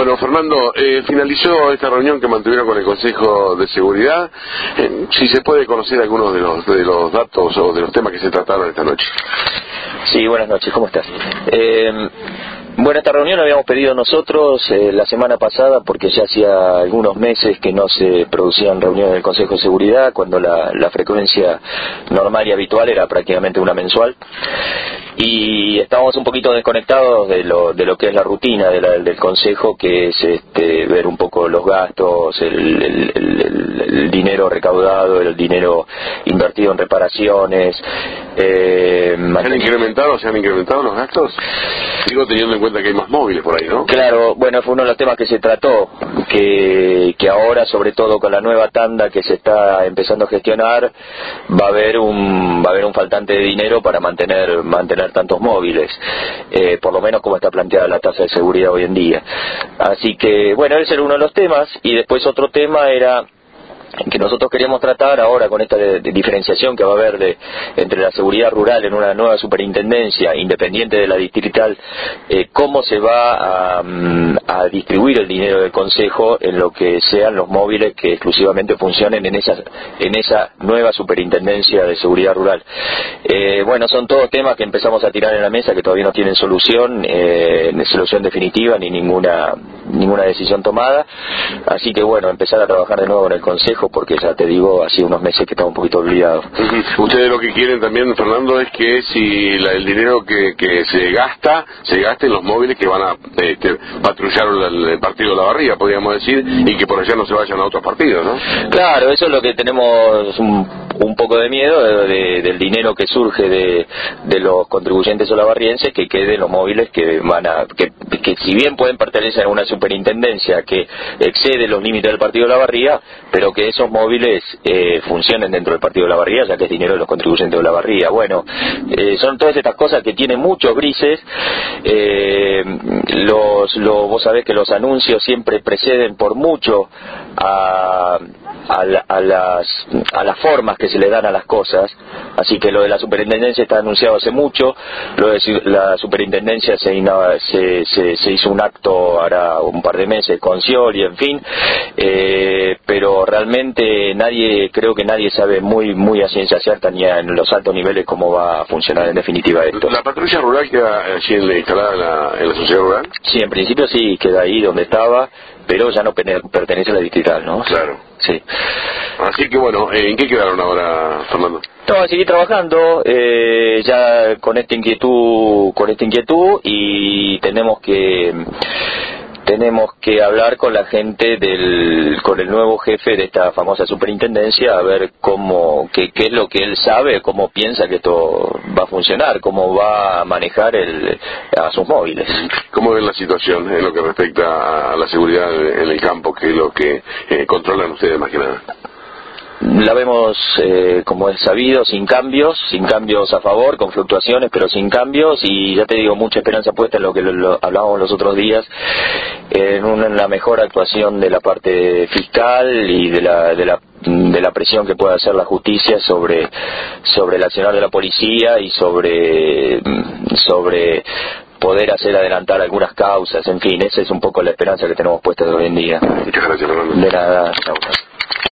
Bueno, Fernando, eh, finalizó esta reunión que mantuvieron con el Consejo de Seguridad. Eh, si se puede conocer algunos de los, de los datos o de los temas que se trataron esta noche. Sí, buenas noches, ¿cómo estás? Eh, bueno, esta reunión la habíamos pedido nosotros eh, la semana pasada porque ya hacía algunos meses que no se producían reuniones del Consejo de Seguridad, cuando la, la frecuencia normal y habitual era prácticamente una mensual. Y estábamos un poquito desconectados de lo, de lo que es la rutina de la- del Consejo, que es este, ver un poco los gastos, el, el- el- el- el dinero recaudado, el dinero invertido en reparaciones. Eh, ¿Se han mantenimiento. incrementado, se han incrementado los gastos? Digo, teniendo en cuenta que hay más móviles por ahí, ¿no? Claro, bueno, fue uno de los temas que se trató, que, que ahora, sobre todo con la nueva tanda que se está empezando a gestionar, va a haber un, va a haber un faltante de dinero para mantener, mantener tantos móviles, eh, por lo menos como está planteada la tasa de seguridad hoy en día. Así que, bueno, ese era uno de los temas, y después otro tema era que nosotros queríamos tratar ahora con esta de- diferenciación que va a haber de, entre la seguridad rural en una nueva superintendencia independiente de la distrital, eh, cómo se va a, mm, a distribuir el dinero del Consejo en lo que sean los móviles que exclusivamente funcionen en esa, en esa nueva superintendencia de seguridad rural. Eh, bueno, son todos temas que empezamos a tirar en la mesa que todavía no tienen solución, eh, solución definitiva ni ninguna, ninguna decisión tomada. Así que bueno, empezar a trabajar de nuevo en el Consejo porque ya te digo, hace unos meses que estaba un poquito olvidado. Ustedes lo que quieren también, Fernando, es que si la- el dinero que, que se gasta, se gaste en los móviles que van a este, patrullar el, el partido de la barriga, podríamos decir, y que por allá no se vayan a otros partidos, ¿no? Claro, eso es lo que tenemos un, un poco de miedo de- de- del dinero que surge de, los contribuyentes olavarrienses que queden los móviles que van a que, si bien pueden pertenecer a una superintendencia que excede los límites del partido de la barría, pero que esos móviles eh, funcionen dentro del partido de la barría, ya que es dinero de los contribuyentes de la barría. Bueno, eh, son todas estas cosas que tienen muchos grises. eh, los, lo- vos sabés que los anuncios siempre preceden por mucho a, a, la- a las, a las formas que se le dan a las cosas. Así que lo de la superintendencia está anunciado hace mucho. Lo de la superintendencia se, ina- se, se- se hizo un acto ahora un par de meses con Scioli, en fin. Eh, pero realmente nadie, creo que nadie sabe muy, muy a ciencia cierta ni en los altos niveles cómo va a funcionar en definitiva esto. La patrulla rural queda allí en- instalada en la, en la sociedad rural. Sí, en principio sí, queda ahí donde estaba, pero ya no pertenece a la distrital, ¿no? Claro. Sí. Así que bueno, eh, ¿en qué quedaron ahora, Fernando? No, seguir trabajando eh, ya con esta inquietud, con esta inquietud y tenemos que tenemos que hablar con la gente del, con el nuevo jefe de esta famosa superintendencia a ver cómo, qué, qué es lo que él sabe, cómo piensa que esto va a funcionar, cómo va a manejar el, a sus móviles. ¿Cómo ven la situación en lo que respecta a la seguridad en el campo, que es lo que eh, controlan ustedes más que nada? La vemos, eh, como es sabido, sin cambios, sin cambios a favor, con fluctuaciones, pero sin cambios, y ya te digo, mucha esperanza puesta en lo que lo, lo hablábamos los otros días, en, una, en la mejor actuación de la parte fiscal y de la, de la de la presión que pueda hacer la justicia sobre sobre el accionar de la policía y sobre sobre poder hacer adelantar algunas causas, en fin, esa es un poco la esperanza que tenemos puesta hoy en día. Muchas gracias, Fernando. De nada.